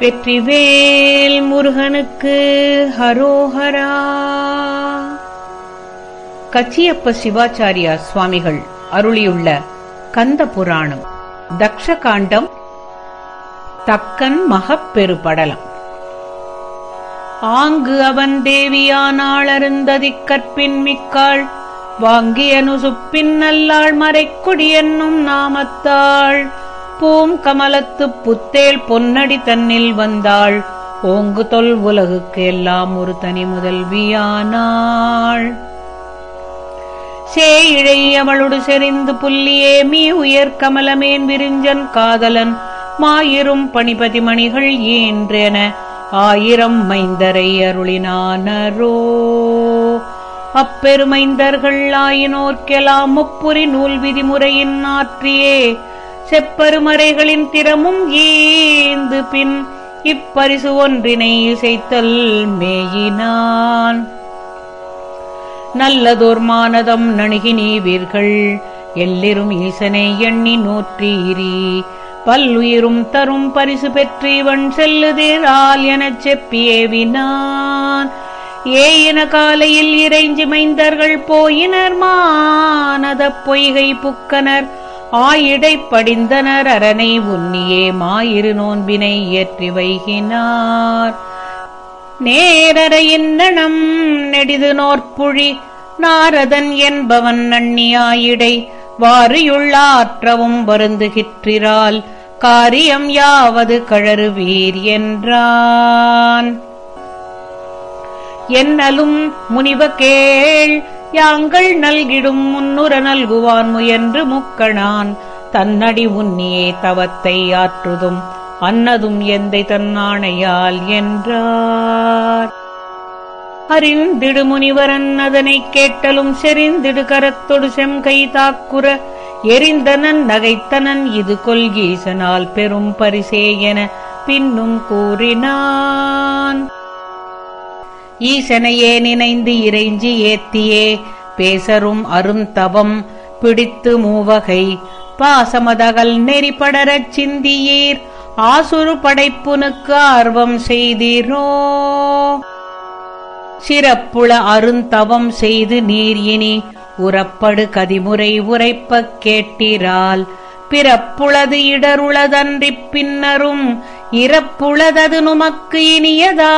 வெற்றிவேல் முருகனுக்கு ஹரோஹரா. கச்சியப்ப சிவாச்சாரியா சுவாமிகள் அருளியுள்ள கந்த புராணம் தக்ஷகாண்டம் தக்கன் மகப்பெருபடலம். ஆங்கு அவன் தேவியானாள் அருந்ததிக் கற்பின் மிக்காள் வாங்கியனு சுப்பின் நல்லாள் மறைக்குடி என்னும் நாமத்தாள். பூம் கமலத்துப் புத்தேல் பொன்னடி தன்னில் வந்தாள். ஓங்கு தொல் உலகுக்கு எல்லாம் ஒரு தனி முதல்வியானாள். சேயிழை அவளொடு செறிந்து புல்லியே மீ உயர் கமலமேன் விரிஞ்சன் காதலன். மாயிரும் பணிபதி மணிகள் ஈன்றென ஆயிரம் மைந்தரை அருளினானரோ. அப்பெருமைந்தர்கள் ஆயினோர்க்கெல்லாம் முப்புரி நூல் விதிமுறையின் ஆற்றியே. செப்பருமறைகளின் திறமும் ஈந்து பின் இப்பரிசு ஒன்றினை இசைத்தல் மேயினான். நல்லதோர் மானதம் நணுகி நீவீர்கள் எல்லிரும் ஈசனை எண்ணி நோற்றீரி பல்லுயிரும் தரும் பரிசு பெற்று இவன் செல்லுதீரால் எனச் செப்பியேவினான். ஏயின காலையில் இறைஞ்சி மைந்தர்கள் போயினர் மானதப் பொய்கை புக்கனர் ஆயிடை படிந்தனர் அரணை உன்னியே மாயிரு நோன்பினை இயற்றி வைகினார். நேரறையின்னணம் நெடிது நோற்புழி நாரதன் என்பவன் நன்னியாயிடை வாரியுள்ளாற்றவும் வருந்துகிற்றிரால் காரியம் யாவது கழறுவீர் என்றான். என்னலும் முனிவ கேள் யாங்கள் நல்கிடும் முன்னுர நல்குவான் முயன்று முக்கணான். தன்னடி உன்னியே தவத்தை ஆற்றுதும். அன்னதும் எந்தை தன்னாணையால் என்றார். அறிந்திடு முனிவரன் அதனைக் கேட்டலும் செறிந்திடு கரத்தொடு செம்கை தாக்குற. எரிந்தனன் நகைத்தனன் இது கொள்கீசனால் பெரும் பரிசே என பின்னும் கூறினான். ஈசனையே நினைந்து இறைஞ்சி ஏத்தியே. பேசரும் அருந்தவம் பிடித்து மூவகை. பாசமதகல் நெறிபடரச் சிந்தியீர். ஆசுரு படைப்புனுக்கு ஆர்வம் செய்தீரோ. சிறப்புள அருந்தவம் செய்து நீர் இனி. உறப்படு கதிமுறை உரைப்பக் கேட்டிரால். பிறப்புளது இடருளதன்றிப் பின்னரும் இறப்புளதது நுமக்கு இனியதாகுமோ?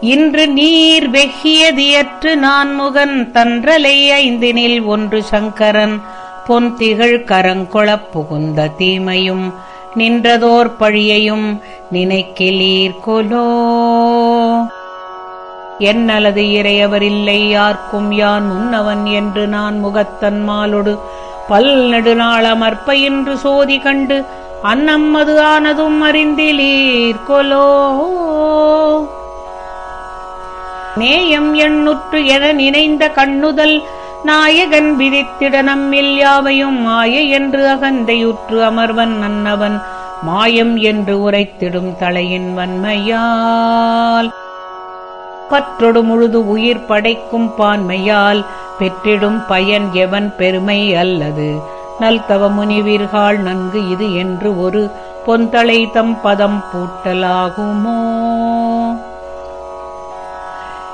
இன்று நீர் வெகியதியற்று நான் முகன் தன்றலை ஐந்தினில் ஒன்று சங்கரன் பொன் திகழ் கரங்கொளப் புகுந்த தீமையும் நின்றதோர் பழியையும் நினைக்கிலீர் கொலோ? என்னலது இறையவரில்லை யார்க்கும் யான் உன்னவன் என்று நான் முகத்தன்மாலொடு பல் நெடுநாளமற்ப என்று சோதி கண்டு அன்னம்மது ஆனதும் அறிந்திலீர் கொலோ. நேயம் எண்ணுற்று என நினைந்த கண்ணுதல் நாயகன் விதித்திட நம்மில் யாவையும் மாய என்று அகந்தையுற்று அமர்வன் அன்னவன். மாயம் என்று உரைத்திடும் தலையின் வன்மையால். பற்றொடு முழுது உயிர் படைக்கும் பான்மையால் பெற்றிடும் பயன் எவன் பெருமை அல்லது? நல்தவ முனிவீர்கள் நன்கு இது என்று ஒரு பொந்தளை தம் பதம் பூட்டலாகுமோ?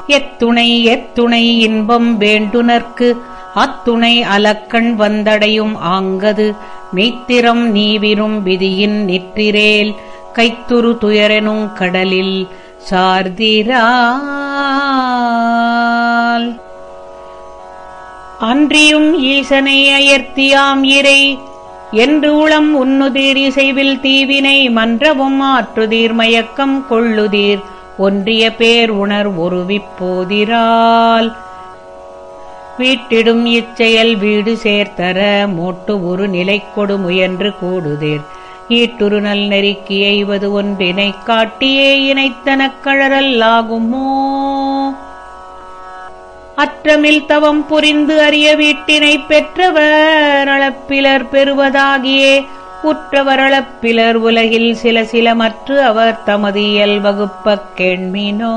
எத்துணை எத்துணை இன்பம் வேண்டுனர்க்கு அத்துணை அலக்கண் வந்தடையும் ஆங்கது. மெய்த்திரம் நீவிரும் விதியின் நிற்றிரேல் கைத்துரு துயரெனும் கடலில் சார்திரா அன்றியும் ஈசனை அயர்த்தியாம் இறை. என்று உளம் உன்னுதீர் இசைவில் தீவினை மன்றவும் ஆற்றுதீர் மயக்கம் கொள்ளுதீர். ஒன்றிய பேர் உணர் ஒருவிப்போதிரால் வீட்டிடும் இச்செயல் வீடு சேர்த்தர மோட்டு ஒரு நிலை கொடு முயன்று கூடுதீர். ஈட்டுரு நல் நெருக்கி எய்வது ஒன்றினை காட்டியே இணைத்தனக் கழறல்லாகுமோ அற்றமில் தவம் புரிந்து அறிய வீட்டினைப் பெற்றவர் அளப்பிலர் பெறுவதாகியே. உற்றவர் உலகில் சில சில மற்று அவர் தமது இயல் வகுப்பக் கேண்மினோ.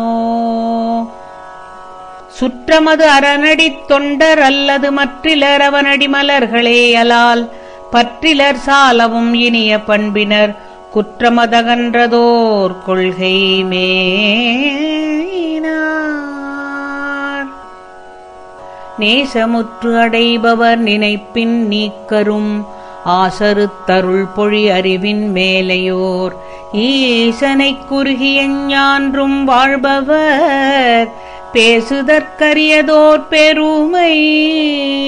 சுற்றமது அரணடித் தொண்டர் அல்லது மற்றிலர் அவனடி மலர்களேயலால் பற்றிலர் சாலவும் இனிய பண்பினர் குற்றமதகன்றதோர் கொள்கை மே நேசமுற்று அடைபவர் நினைப்பின் நீக்கரும் ஆசருத்தருள் பொழி அறிவின் மேலையோர். ஈசனைக் குறுகிய ஞான்றும் வாழ்பவர் பேசுதற்கரியதோர் பெருமை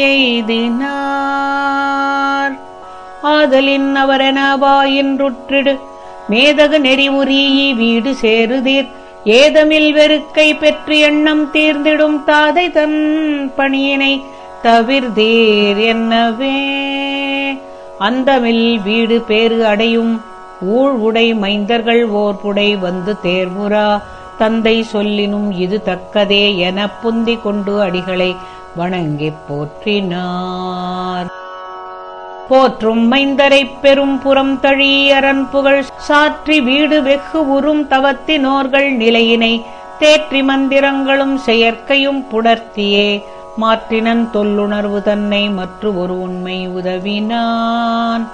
எய்தினார். ஆதலின் அவரென வாயின்றுற்றிடு மேதகு நெறிவுரியி வீடு சேருதீர். ஏதமில் வெறுக்கை பெற்று எண்ணம் தீர்ந்திடும் தாதை தன் பணியினை தவிர்தீர் என்னவே. அந்தமில் வீடு பேறு அடையும் ஊழ் உடை மைந்தர்கள் ஓர் புடை வந்து தேர்வுரா தந்தை சொல்லினும் இது தக்கதே எனப் புந்திக் கொண்டு அடிகளை வணங்கிப் போற்றினார். போற்றும் மைந்தரைப் பெரும் புறம் தழியரன் புகழ் சாற்றி வீடு வெகு உறும் தவத்தினோர்கள் நிலையினை தேற்றி மந்திரங்களும் செயற்கையும் புணர்த்தியே மாற்றினன் தொல்லுணர்வு தன்னை மற்ற ஒரு உண்மை உதவினான்.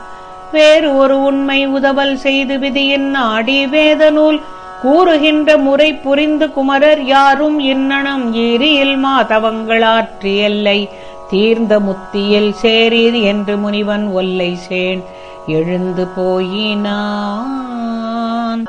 வேறு ஒரு உண்மை உதவல் செய்து விதியின் ஆடி வேத நூல் கூறுகின்ற முறை புரிந்து குமரர் யாரும் இன்னணம் ஏரியில் மாதவங்களாற்றியல்லை. தீர்ந்த முத்தியில் சேரீர் என்று முனிவன் ஒல்லை சேன். எழுந்து போயினான்.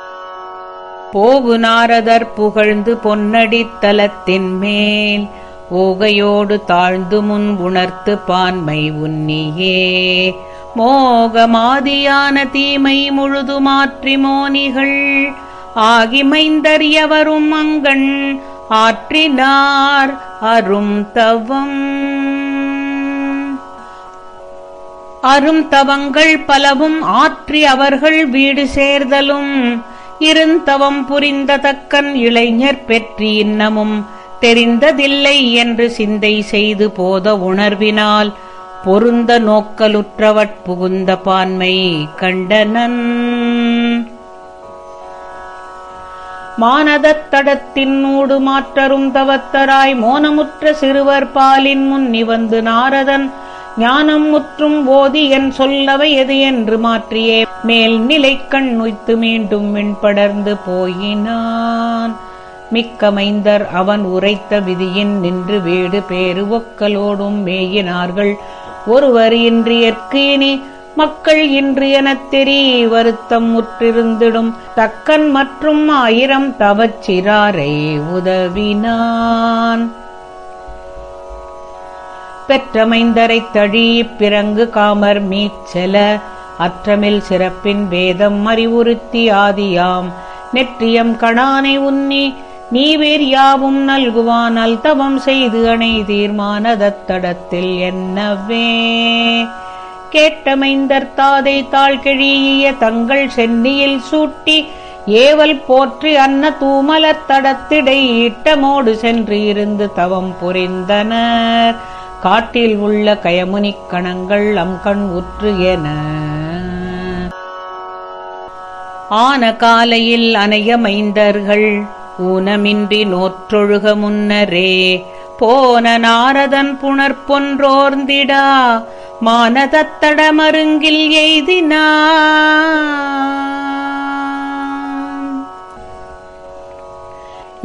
போகு நாரதர் புகழ்ந்து பொன்னடித் தலத்தின் மேல். ஓகையோடு தாழ்ந்து முன் உணர்த்து பான்மை உன்னியே. மோகமாதியான தீமை முழுது மாற்றி மோனிகள். ஆகிமைந்தறியவரும் அங்கண். ஆற்றினார் அரும் தவம் அரும் தவங்கள் பலவும் ஆற்றி அவர்கள் வீடு சேர்தலும். இருந்தவம் புரிந்த தக்கன் இளைஞர் பெற்றி இன்னமும். தெரிந்ததில்லை என்று சிந்தை செய்து போத உணர்வினால் பொருந்த நோக்கலுற்றவட் புகுந்த பான்மை கண்டனன். மானதத் தடத்தின் ஊடு மாற்றரும் தவத்தராய் மோனமுற்ற சிறுவர் பாலின் முன் நிவந்து நாரதன் ஞானம் முற்றும் ஓதி என் சொல்லவை எது என்று மாற்றியே. மேல் நிலை கண் உய்த்து மீண்டும் விண்படர்ந்து போயினான். மிக்கமைந்தர் அவன் உரைத்த விதியின் நின்று வீடு பேறு ஒக்கலோடும் மேயினார்கள். ஒருவர் இன்றியற்கு இனி மக்கள் இன்று எனத் தெரி வருத்தம் முற்றிருந்திடும். தக்கன் மற்றும் ஆயிரம் தவச்சிறாரை உதவினான். பெற்றமைந்தரைத் தழி பிறங்கு காமர் மீச்செல அற்றமில் சிறப்பின் வேதம் அறிவுறுத்தி ஆதியாம். நெற்றியம் கணானை உன்னி நீவேர் யாவும் நல்குவானால் தவம் செய்து அணை தீர்மானதத்தடத்தில் என்னவே. கேட்டமைந்தர் தாதை தாழ்கிழிய தங்கள் சென்னியில் சூட்டி ஏவல் போற்றி அன்ன தூமலத் ஈட்டமோடு சென்று இருந்து தவம் புரிந்தனர். காட்டில் உள்ள கயமுனிக் கணங்கள் அம்கண் உற்று என ஆன காலையில் அணைய மைந்தர்கள் ஊனமின்றி நோற்றொழுக முன்னரே போன நாரதன் புணர்பொன்றோர்ந்திடா மானதத்தடமருங்கில் எய்தினா.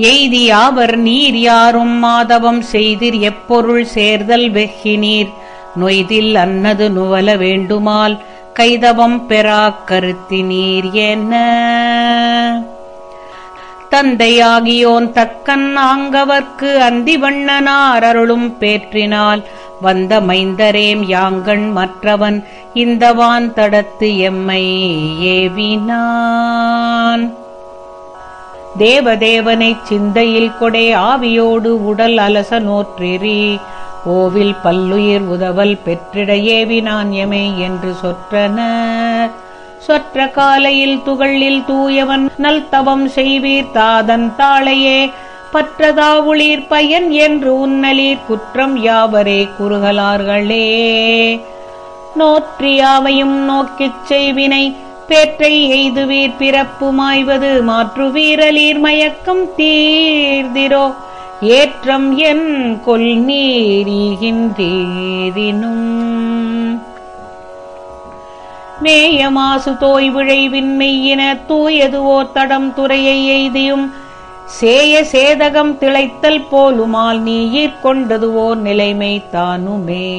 எய்தியாவர் நீர் யாரும் மாதவம் செய்திர் எப்பொருள் சேர்தல் வெஹினீர் நொய்தில் அன்னது நுவல வேண்டுமால் கைதவம் பெறா கருத்தினீர் என்ன? தந்தையாகியோன் தக்கன் ஆங்கவர்க்கு அந்திவண்ணனார் அருளும் பேற்றினால் வந்த மைந்தரேம் யாங்கண் மற்றவன் இந்தவான் தடத்து எம்மை ஏவினான். தேவதேவனைச் சிந்தையில் கொடே ஆவியோடு உடல் அலச நோற்றெறி. ஓவில் பல்லுயிர் உதவல் பெற்றிட ஏவினான் எமை என்று சொற்றனர் சொற்ற காலையில் துகளில் தூயவன் நல்தவம் செய்வீர் தாதன் தாளையே. பற்றதாவுளீர் பயன் என்று உன்னலீர் குற்றம் யாவரே குறுகலார்களே. நோற்றியாவையும் நோக்கிச் செய்வினை பேற்றை எய்துவீர் பிறப்பு மாய்வது மாற்று வீரலீர் மயக்கம் தீர்திரோ. ஏற்றம் என் கொல் நீரீகின்றீரினும் மேய மாசு விழைவின் மெய்யின தூயது ஓர் தடம் துறையை எய்தியும். சேய சேதகம் திளைத்தல் போலுமால் நீயிற் கொண்டது ஓர் நிலைமை தானுமே.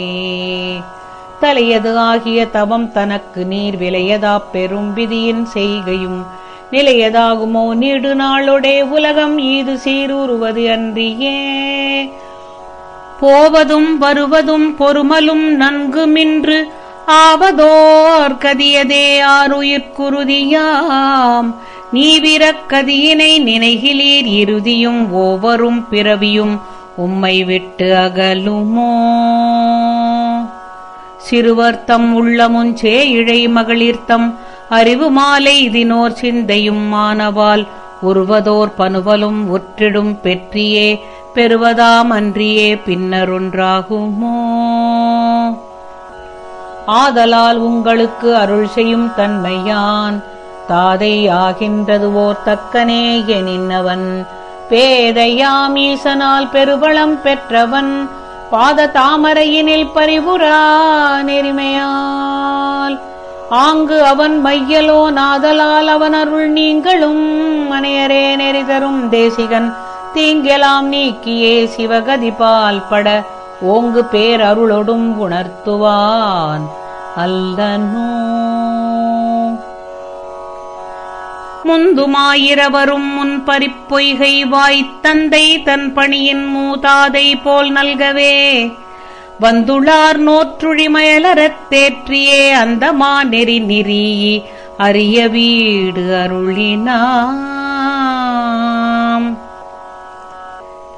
தலையது ஆகிய தவம் தனக்கு நீர் விளையதா பெரும் விதியின் செய்கையும் நிலையதாகுமோ நீடு நாளொடே உலகம் ஈது சீரூறுவது அன்றியே. போவதும் வருவதும் பொறுமலும் நன்கு மின்று ஆவதோர் கதியதே ஆறுயிர்க்குருதியாம் நீவிரக் கதியினை நினைகிலீர் இறுதியும் ஒவ்வொரும் பிறவியும் உம்மை விட்டு அகலுமோ. சிறுவர்த்தம் உள்ளமுஞ்சே இழை மகளிர்த்தம் அறிவு மாலை தினோர் சிந்தையும் மானவால் உருவதோர் பனுவலும் ஒற்றிடும் பெற்றியே. பெறுவதாம் அன்றியே பின்னரொன்றாகுமோ? ஆதலால் உங்களுக்கு அருள் செய்யும் தன்மையான். தாதை ஆகின்றது ஓர் தக்கனே எனின்னவன் பேதையாம் ஈசனால் பெருவளம் பெற்றவன். பாத தாமரையினில் பறிவுரா நெறிமையால் ஆங்கு அவன் மையலோ நாதலால் அவன் அருள் நீங்களும். மனையரே நெறிதரும் தேசிகன் தீங்கெலாம் நீக்கியே சிவகதிபால் பட. ஓங்கு பேரருளொடும் உணர்த்துவான். அல்லனோ முந்துமாயிரவரும் முன் பறிப்பொய்கை வாய்த்தந்தை தன் பணியின் மூதாதை போல் நல்கவே. வந்துளார் நோற்றுழிமயலரத் தேற்றியே அந்தமா நெறி நிறீ அரிய வீடு அருளினாம்.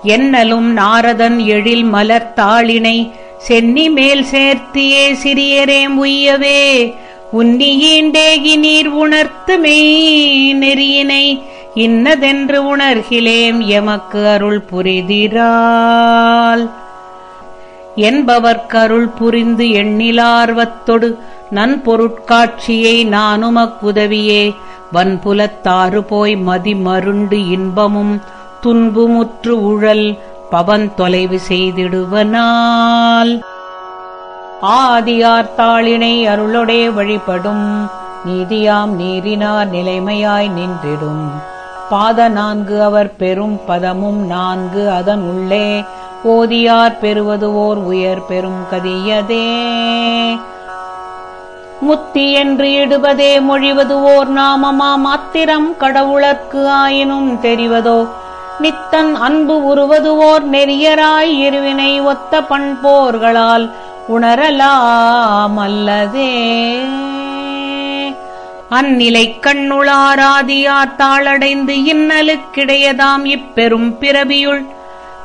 என்னலும் நாரதன் எழில் மலர்த்தாளினை சென்னி மேல் சேர்த்தியே சிறியரேம் உய்யவே உன்னியீண்டேகி நீர் உணர்த்து மெய் நெறியினை இன்னதென்று உணர்கிலேம் எமக்கு அருள் புரிதிரால். என்பவர்க்கருள் புரிந்து எண்ணிலார்வத்தொடு நன்பொருட்காட்சியை நானுமக்குதவியே வன்புலத்தாறு போய் மதி மருண்டு இன்பமும் துன்புமுற்று உழல் பவன் தொலைவு செய்திடுவனால் ஆதியார்த்தாளினை அருளொடே வழிபடும். நீதியாம் நீரினார் நிலைமையாய் நின்றிடும். பாத நான்கு அவர் பெரும் பதமும் நான்கு அதன் உள்ளே. ஓதியார் பெறுவது ஓர் உயர் பெரும் கதியதே. முத்தி என்று இடுவதே மொழிவது ஓர் நாமமா மாத்திரம் கடவுளர்க்கு ஆயினும் தெரிவதோ? நித்தன் அன்பு உருவது ஓர் நெறியராய் இருவினை ஒத்த பண்போர்களால். உணரலாமல்லதே. அந்நிலை கண்ணுளாராதியார் தாளடைந்து இன்னலுக்கிடையதாம் இப்பெரும் பிறவியுள்.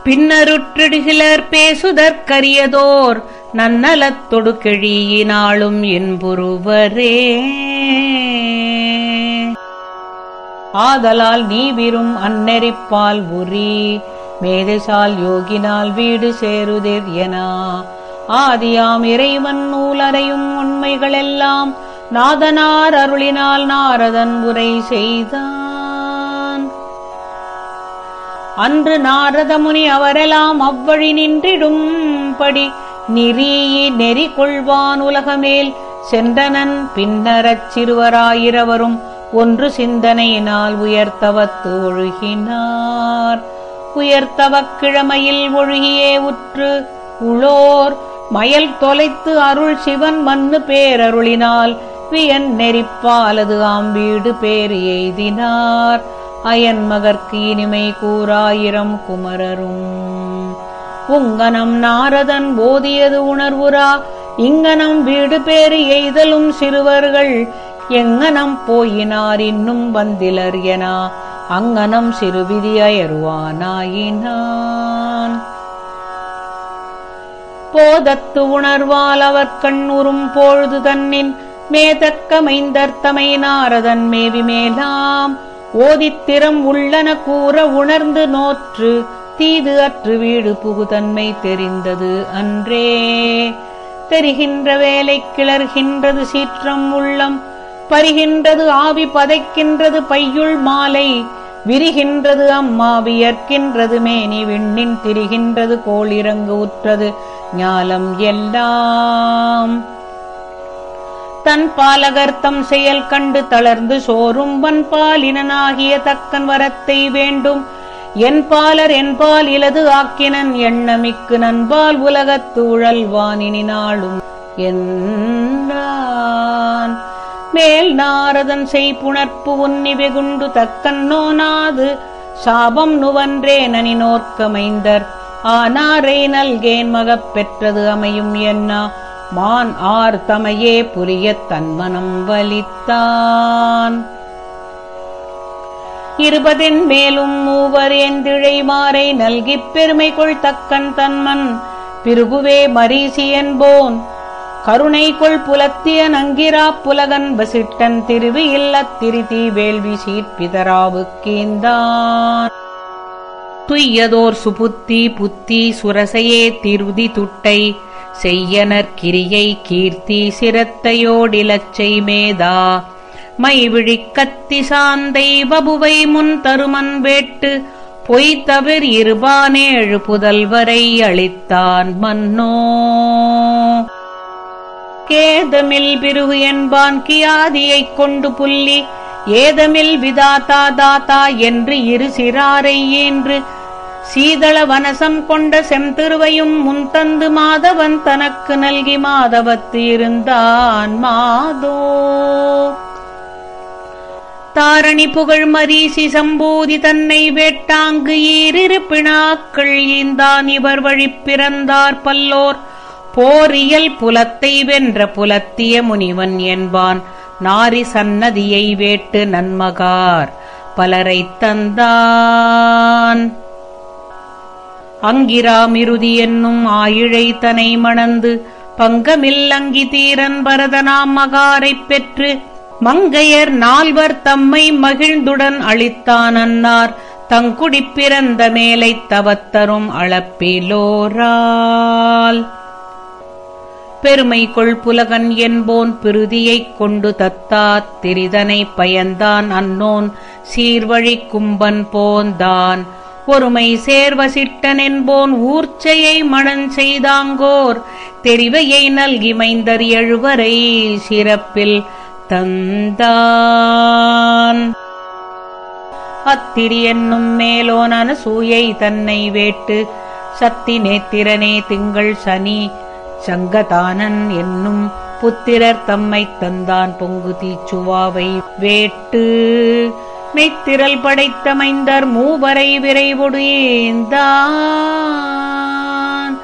பின்னருற்றிடுகிலர் பேசுதற்கரியதோர் நன்னலத்தொடு கிழியினாலும் என்புருவரே. ஆதலால் நீ விரும் அன்னெறிப்பால் உரி மேதைசால் யோகினால் வீடு சேருதிர் என ஆதியாம் இறைவன் நூலறையும் உண்மைகளெல்லாம் நாதனார் அருளினால் நாரதன் உரை செய்தான். அன்று நாரதமுனி அவரெல்லாம் அவ்வழி நின்றிடும்படி நிறீயி நெறி கொள்வான் உலகமேல் சென்றனன் பின்னரச் சிறுவராயிரவரும் ஒன்று சிந்தனையினால் உயர்த்தவத்து ஒழுகினார் உயர்த்தவக் கிழமையில் ஒழுகியே உற்று உளோர் மயல் தொலைத்து அருள் சிவன் மண்ணு பேரருளினால் வியன் நெறிப்பாலது ஆம்பீடு பேர் எய்தினார். அயன் மகர்க்கு இனிமை கூறாயிரம் குமரரும். உங்கனம் நாரதன் போதியது உணர்வுரா? இங்கனம் வீடு பேறு எய்தலும் சிறுவர்கள். எங்கனம் போயினார் இன்னும் வந்திலர் என? அங்கனம் சிறுவிதியருவானாயினார் போதத்து உணர்வால் அவர் கண்ணுறும் பொழுது தன்னின் மேதக்கமைந்தர்த்தமை நாரதன் மேவி மேலாம். ஓதித்திறம் உள்ளன கூற உணர்ந்து நோற்று தீது அற்று வீடு புகுதன்மை தெரிந்தது அன்றே. தெரிகின்ற வேலை கிளர்கின்றது சீற்றம் உள்ளம் பரிகின்றது ஆவி பதைக்கின்றது பையுள் மாலை விரிகின்றது அம்மா வியர்க்கின்றது மேனி விண்ணின் திரிகின்றது கோளிறங்கு உற்றது. ஞாலம் எல்லாம். தன் பாலகர்த்தம் செயல் கண்டு தளர்ந்து சோறும் வன்பாலினனாகிய தக்கன் வரத்தை வேண்டும். என் பாலர் என்பால் இலது ஆக்கினன் எண்ணமிக்கு நண்பால் உலகத்து உழல்வானினி நாளும் என்றான். மேல் நாரதன் செய் புணர்ப்பு உன்னி வெகுண்டு தக்கன் நோனாது. சாபம் நுவன்றே நனி நோர்க்கமைந்தர் ஆனாரை நல்கேன் மகப் பெற்றது அமையும் என்ன? மான் ஆர் தமையே புரிய தன்மனம் வலித்தான். இருபதின் மேலும் மூவர் எந்திழை மாறை நல்கிப் பெருமை கொள் தக்கன் தன்மன். பிருகுவே மரீசி என்போன். கருணை கொள் புலத்திய நங்கிரா புலகன் வசிட்டன் திருவி இல்லத்திருதி வேள்வி சீட்பிதராவுக்கீந்தான் துய்யதோர் சுபுத்தி புத்தி சுரசையே திருதி துட்டை. செய்யனர் கிரியை கீர்த்தி சிரத்தையோடிலச்சை மேதா மைவிழிக் கத்தி சாந்தை வபுவை முன் தருமன் வேட்டு. பொய் இருபானேழு புதல்வரை அளித்தான் மன்னோ. கேதமில் பிருகு என்பான் கியாதியைக் கொண்டு புள்ளி ஏதமில் விதாதா தாத்தா என்று இரு சிறாரை ஈன்று சீதள வனசம் கொண்ட செம்திருவையும் முன்தந்து மாதவன் தனக்கு நல்கி மாதவத்து இருந்தான் மாதோ. தாரணி புகழ் மரீசி சம்பூதி தன்னை வேட்டாங்கு ஈரிரு பிணாக்கள் ஈந்தான் இவர் வழி பிறந்தார் பல்லோர். போரியல் புலத்தை வென்ற புலத்திய முனிவன் என்பான். நாரி சன்னதியை வேட்டு நன்மகார் பலரைத் தந்தான். அங்கிராமிருதி என்னும் ஆயிழை தனை மணந்து பங்கமில் அங்கி தீரன் பரதனாம் மகாரைப் பெற்று மங்கையர் நால்வர் தம்மை மகிழ்ந்துடன் அளித்தான் அன்னார். தங்குடி பிறந்த மேலை தவத்தரும் அளப்பிலோரால். பெருமை கொள் புலகன் என்போன் பிருதியைக் கொண்டு தத்தாத் திரிதனை பயந்தான் அன்னோன். சீர்வழி கும்பன் போந்தான். ஒருமை சேர்வசிட்டனென்போன் ஊர்ச்சையை மணன் செய்தாங்கோர் தெரிவையை நல்கி மைந்தர் எழுவரை சிறப்பில் தந்தான். அத்திரி என்னும் மேலோன் அனசூயை தன்னை வேட்டு சத்தி நேத்திரனே திங்கள் சனி சங்கதானன் என்னும் புத்திரர் தம்மைத் தந்தான் பொங்கு தீச்சுவாவை வேட்டு. மெய்த்திரல் படைத்தமைந்தர் மூவரை விரைவொடு ஏந்தான்.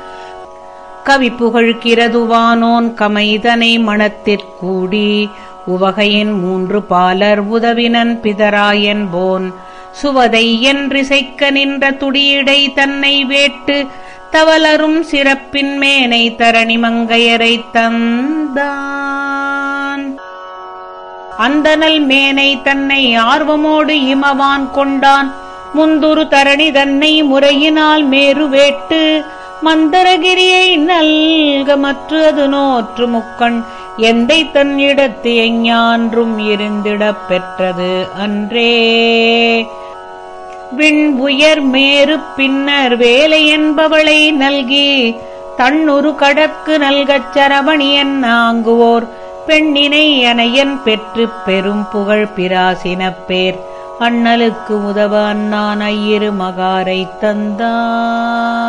கவி புகழ்கிறதுவானோன் கமைதனை மணத்திற்கூடி உவகையின் மூன்று பாலர் உதவினன் பிதராயன்போன் சுவதை என்றிசைக்க நின்ற துடியிடை தன்னை வேட்டு தவலரும் சிறப்பின் மேனை தரணி மங்கையரைத் தந்தான். அந்தனல் மேனை தன்னை ஆர்வமோடு இமவான் கொண்டான். முந்துரு தரணி தன்னை முறையினால் மேருவேட்டு மந்தரகிரியை நல்க மற்று அது நோற்று முக்கண். எந்தை தன் இடத்து எஞ்ஞான்றும் இருந்திடப் பெற்றது அன்றே. விண் உயர் மேறு பின்னர் வேலை என்பவளை நல்கி. தன்னுரு கடற்கு நல்கச் சரவணியன் ஆங்குவோர். பெண்ணினை அனையன் பெற்றுப் பெரும் புகழ் பிராசினப் பேர். அண்ணலுக்கு உதவ அண்ணான் ஐயிரு மகாரைத் தந்தான்